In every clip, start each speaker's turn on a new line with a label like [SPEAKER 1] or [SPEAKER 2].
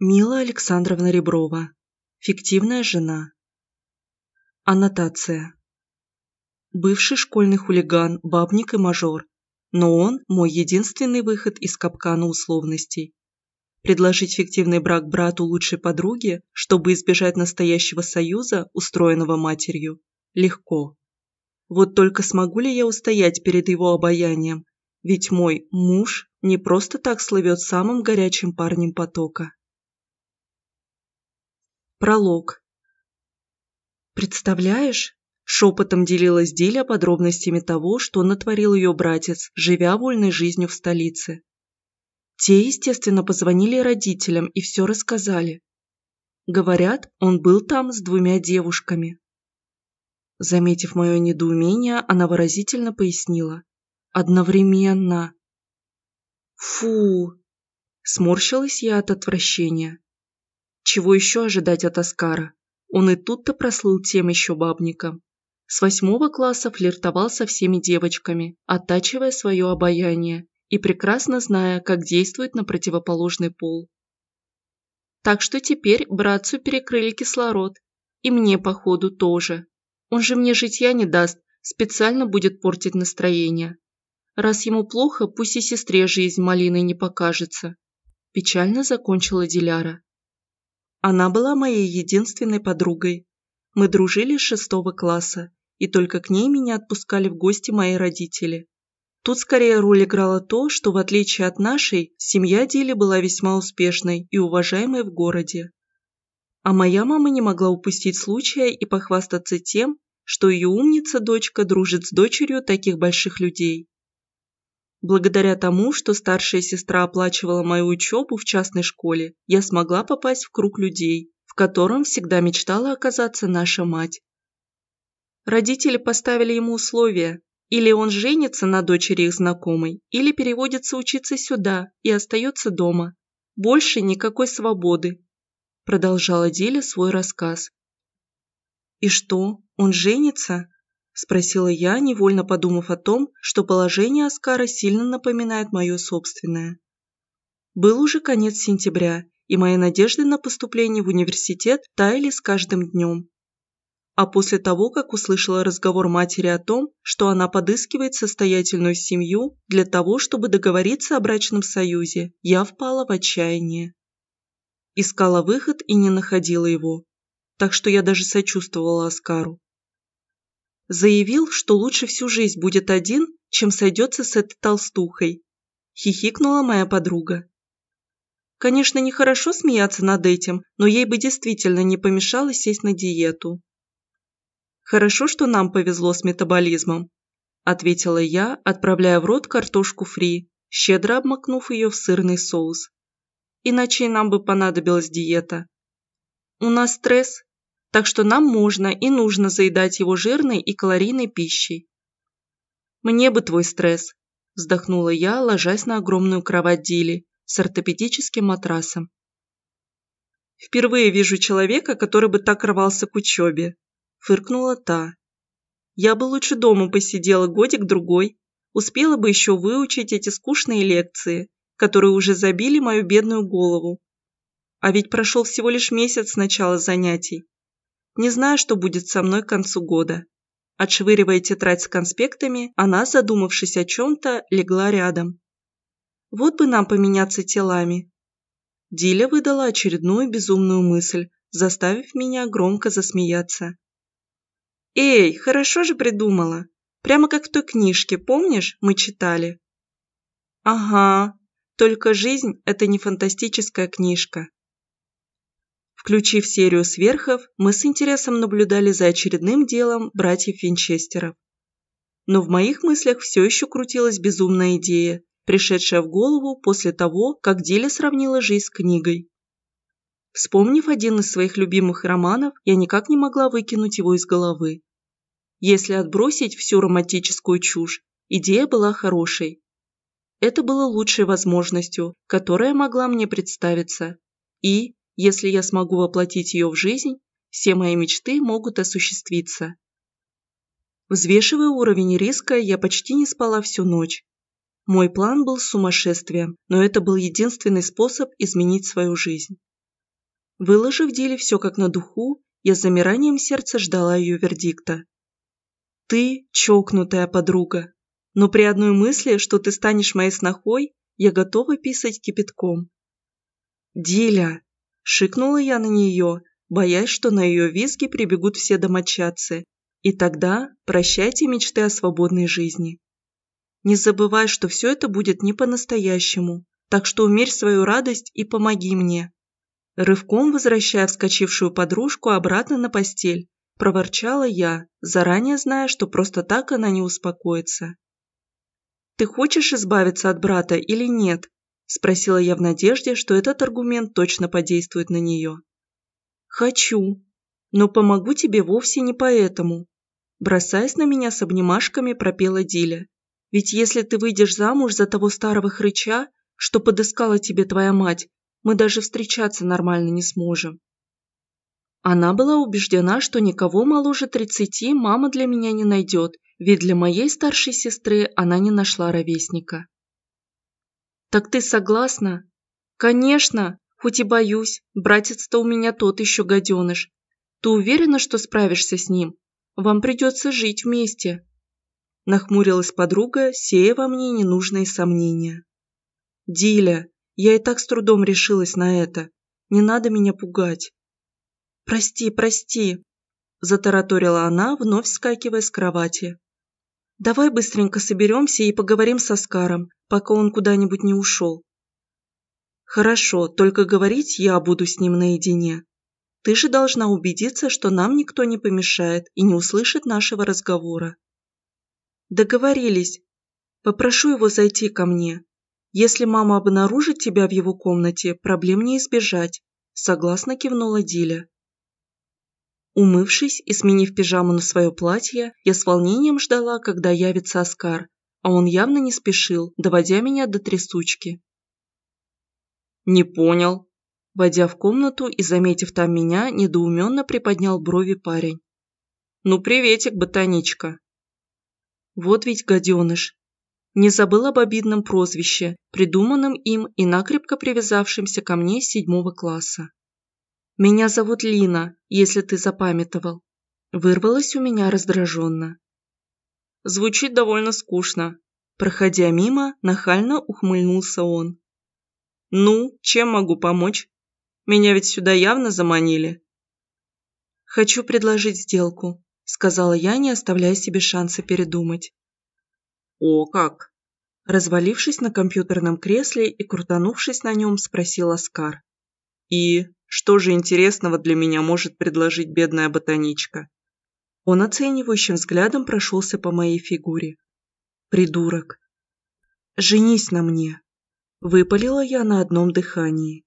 [SPEAKER 1] Мила Александровна Реброва. Фиктивная жена. Аннотация. Бывший школьный хулиган, бабник и мажор. Но он – мой единственный выход из капкана условностей. Предложить фиктивный брак брату лучшей подруги, чтобы избежать настоящего союза, устроенного матерью, легко. Вот только смогу ли я устоять перед его обаянием, ведь мой муж не просто так слывет самым горячим парнем потока. Пролог. «Представляешь?» – шепотом делилась Диля подробностями того, что натворил ее братец, живя вольной жизнью в столице. Те, естественно, позвонили родителям и все рассказали. Говорят, он был там с двумя девушками. Заметив мое недоумение, она выразительно пояснила. Одновременно. Фу! Сморщилась я от отвращения. Чего еще ожидать от Оскара? Он и тут-то прослыл тем еще бабником. С восьмого класса флиртовал со всеми девочками, оттачивая свое обаяние и прекрасно зная, как действует на противоположный пол. Так что теперь братцу перекрыли кислород. И мне, походу, тоже. Он же мне житья не даст, специально будет портить настроение. Раз ему плохо, пусть и сестре жизнь малиной не покажется. Печально закончила Диляра. Она была моей единственной подругой. Мы дружили с шестого класса, и только к ней меня отпускали в гости мои родители. Тут скорее роль играло то, что в отличие от нашей, семья Дили была весьма успешной и уважаемой в городе. А моя мама не могла упустить случая и похвастаться тем, что ее умница-дочка дружит с дочерью таких больших людей. Благодаря тому, что старшая сестра оплачивала мою учебу в частной школе, я смогла попасть в круг людей, в котором всегда мечтала оказаться наша мать. Родители поставили ему условия. Или он женится на дочери их знакомой, или переводится учиться сюда и остается дома. Больше никакой свободы. Продолжала Диля свой рассказ. И что, он женится? Спросила я, невольно подумав о том, что положение Оскара сильно напоминает мое собственное. Был уже конец сентября, и мои надежды на поступление в университет таяли с каждым днем. А после того, как услышала разговор матери о том, что она подыскивает состоятельную семью для того, чтобы договориться о брачном союзе, я впала в отчаяние. Искала выход и не находила его, так что я даже сочувствовала Оскару. Заявил, что лучше всю жизнь будет один, чем сойдется с этой толстухой. Хихикнула моя подруга. Конечно, нехорошо смеяться над этим, но ей бы действительно не помешало сесть на диету. Хорошо, что нам повезло с метаболизмом, ответила я, отправляя в рот картошку фри, щедро обмакнув ее в сырный соус. Иначе нам бы понадобилась диета. У нас стресс, так что нам можно и нужно заедать его жирной и калорийной пищей. «Мне бы твой стресс», – вздохнула я, ложась на огромную кровать Дили с ортопедическим матрасом. «Впервые вижу человека, который бы так рвался к учебе», – фыркнула та. «Я бы лучше дома посидела годик-другой, успела бы еще выучить эти скучные лекции, которые уже забили мою бедную голову. А ведь прошел всего лишь месяц с начала занятий. Не знаю, что будет со мной к концу года. Отшвыривая тетрадь с конспектами, она, задумавшись о чем-то, легла рядом. Вот бы нам поменяться телами. Диля выдала очередную безумную мысль, заставив меня громко засмеяться. «Эй, хорошо же придумала. Прямо как в той книжке, помнишь, мы читали?» «Ага, только жизнь – это не фантастическая книжка. Включив серию сверхов, мы с интересом наблюдали за очередным делом братьев Винчестеров. Но в моих мыслях все еще крутилась безумная идея, пришедшая в голову после того, как Диля сравнила жизнь с книгой. Вспомнив один из своих любимых романов, я никак не могла выкинуть его из головы. Если отбросить всю романтическую чушь, идея была хорошей. Это было лучшей возможностью, которая могла мне представиться. И, если я смогу воплотить ее в жизнь, все мои мечты могут осуществиться. Взвешивая уровень риска, я почти не спала всю ночь. Мой план был сумасшествием, но это был единственный способ изменить свою жизнь. Выложив Диле все как на духу, я с замиранием сердца ждала ее вердикта. «Ты чокнутая подруга, но при одной мысли, что ты станешь моей снохой, я готова писать кипятком». «Диля!» – шикнула я на нее, боясь, что на ее визги прибегут все домочадцы, и тогда прощайте мечты о свободной жизни. Не забывай, что все это будет не по-настоящему, так что умерь свою радость и помоги мне. Рывком возвращая вскочившую подружку обратно на постель, проворчала я, заранее зная, что просто так она не успокоится. «Ты хочешь избавиться от брата или нет?» – спросила я в надежде, что этот аргумент точно подействует на нее. «Хочу, но помогу тебе вовсе не поэтому», – бросаясь на меня с обнимашками, пропела Диля. «Ведь если ты выйдешь замуж за того старого хрыча, что подыскала тебе твоя мать, мы даже встречаться нормально не сможем. Она была убеждена, что никого моложе 30 мама для меня не найдет, ведь для моей старшей сестры она не нашла ровесника. «Так ты согласна?» «Конечно, хоть и боюсь, братец-то у меня тот еще гаденыш. Ты уверена, что справишься с ним? Вам придется жить вместе». Нахмурилась подруга, сея во мне ненужные сомнения. «Диля, я и так с трудом решилась на это. Не надо меня пугать. «Прости, прости», – затараторила она, вновь вскакивая с кровати. «Давай быстренько соберемся и поговорим со Скаром, пока он куда-нибудь не ушел». «Хорошо, только говорить я буду с ним наедине. Ты же должна убедиться, что нам никто не помешает и не услышит нашего разговора». «Договорились. Попрошу его зайти ко мне. Если мама обнаружит тебя в его комнате, проблем не избежать», – согласно кивнула Диля. Умывшись и сменив пижаму на свое платье, я с волнением ждала, когда явится Оскар, а он явно не спешил, доводя меня до трясучки. «Не понял», войдя в комнату и заметив там меня, недоуменно приподнял брови парень. «Ну, приветик, ботаничка!» Вот ведь гаденыш, не забыл об обидном прозвище, придуманном им и накрепко привязавшимся ко мне седьмого класса. «Меня зовут Лина, если ты запамятовал». Вырвалось у меня раздраженно. Звучит довольно скучно. Проходя мимо, нахально ухмыльнулся он. «Ну, чем могу помочь? Меня ведь сюда явно заманили». «Хочу предложить сделку», – сказала я, не оставляя себе шанса передумать. «О, как!» Развалившись на компьютерном кресле и крутанувшись на нем, спросил Оскар. «И что же интересного для меня может предложить бедная ботаничка?» Он оценивающим взглядом прошелся по моей фигуре. «Придурок!» «Женись на мне!» Выпалила я на одном дыхании.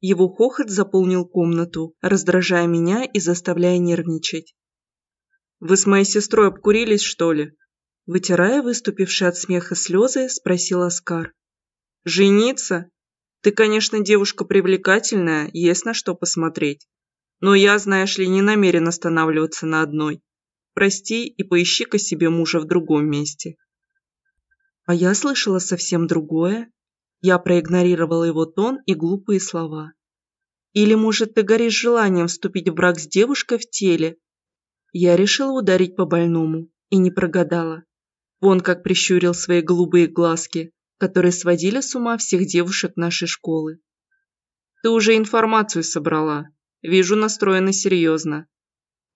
[SPEAKER 1] Его хохот заполнил комнату, раздражая меня и заставляя нервничать. «Вы с моей сестрой обкурились, что ли?» Вытирая выступившие от смеха слезы, спросил Оскар. «Жениться? Ты, конечно, девушка привлекательная, есть на что посмотреть. Но я, знаешь ли, не намерен останавливаться на одной. Прости и поищи-ка себе мужа в другом месте». А я слышала совсем другое. Я проигнорировала его тон и глупые слова. Или, может, ты горишь желанием вступить в брак с девушкой в теле? Я решила ударить по больному и не прогадала. Вон как прищурил свои голубые глазки, которые сводили с ума всех девушек нашей школы. Ты уже информацию собрала. Вижу, настроена серьезно.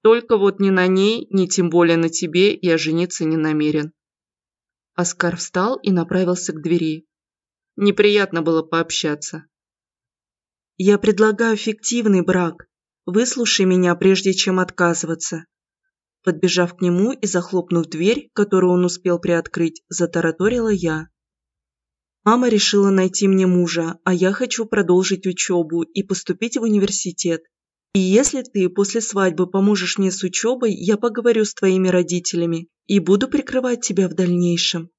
[SPEAKER 1] Только вот ни на ней, ни тем более на тебе я жениться не намерен. Оскар встал и направился к двери. Неприятно было пообщаться. Я предлагаю фиктивный брак. Выслушай меня, прежде чем отказываться. Подбежав к нему и захлопнув дверь, которую он успел приоткрыть, затараторила я. Мама решила найти мне мужа, а я хочу продолжить учебу и поступить в университет. И если ты после свадьбы поможешь мне с учебой, я поговорю с твоими родителями и буду прикрывать тебя в дальнейшем.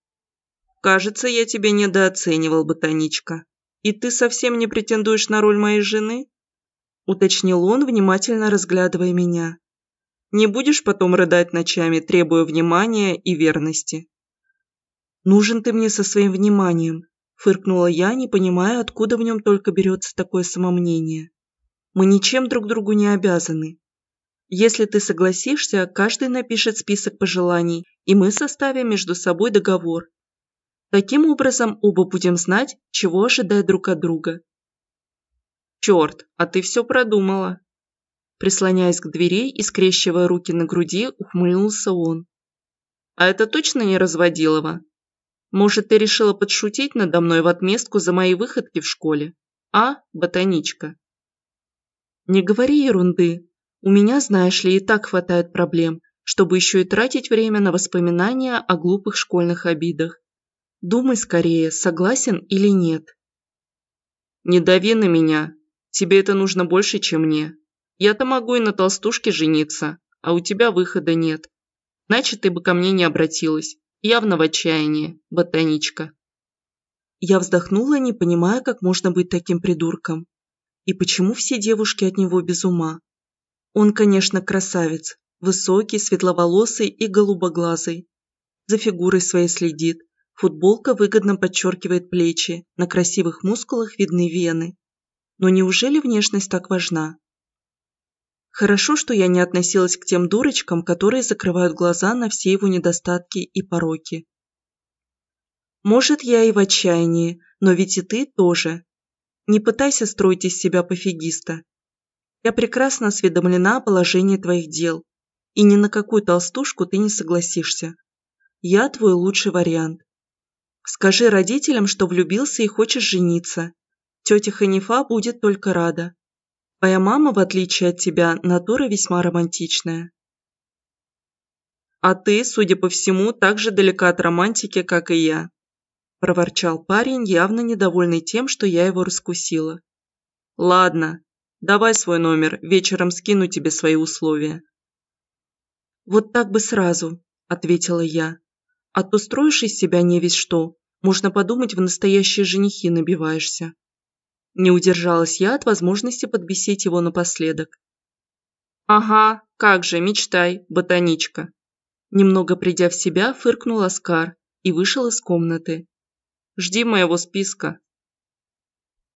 [SPEAKER 1] Кажется, я тебя недооценивал, ботаничка. И ты совсем не претендуешь на роль моей жены? Уточнил он, внимательно разглядывая меня. Не будешь потом рыдать ночами, требуя внимания и верности. Нужен ты мне со своим вниманием, фыркнула я, не понимая, откуда в нем только берется такое самомнение. Мы ничем друг другу не обязаны. Если ты согласишься, каждый напишет список пожеланий, и мы составим между собой договор. Таким образом, оба будем знать, чего ожидать друг от друга. Черт, а ты все продумала. Прислоняясь к двери и скрещивая руки на груди, ухмыльнулся он. А это точно не разводилово? Может, ты решила подшутить надо мной в отместку за мои выходки в школе? А, ботаничка? Не говори ерунды. У меня, знаешь ли, и так хватает проблем, чтобы еще и тратить время на воспоминания о глупых школьных обидах. Думай скорее, согласен или нет. Не дави на меня. Тебе это нужно больше, чем мне. Я-то могу и на толстушке жениться, а у тебя выхода нет. Значит, ты бы ко мне не обратилась. Явно в отчаянии, ботаничка. Я вздохнула, не понимая, как можно быть таким придурком. И почему все девушки от него без ума? Он, конечно, красавец. Высокий, светловолосый и голубоглазый. За фигурой своей следит. Футболка выгодно подчеркивает плечи, на красивых мускулах видны вены. Но неужели внешность так важна? Хорошо, что я не относилась к тем дурочкам, которые закрывают глаза на все его недостатки и пороки. Может, я и в отчаянии, но ведь и ты тоже. Не пытайся строить из себя пофигиста. Я прекрасно осведомлена о положении твоих дел, и ни на какую толстушку ты не согласишься. Я твой лучший вариант. Скажи родителям, что влюбился и хочешь жениться. Тетя Ханифа будет только рада. Твоя мама, в отличие от тебя, натура весьма романтичная. А ты, судя по всему, так же далека от романтики, как и я. Проворчал парень, явно недовольный тем, что я его раскусила. Ладно, давай свой номер, вечером скину тебе свои условия. Вот так бы сразу, ответила я. А то строишь из себя не весь что, можно подумать, в настоящие женихи набиваешься. Не удержалась я от возможности подбесить его напоследок. «Ага, как же, мечтай, ботаничка!» Немного придя в себя, фыркнул Оскар и вышел из комнаты. «Жди моего списка,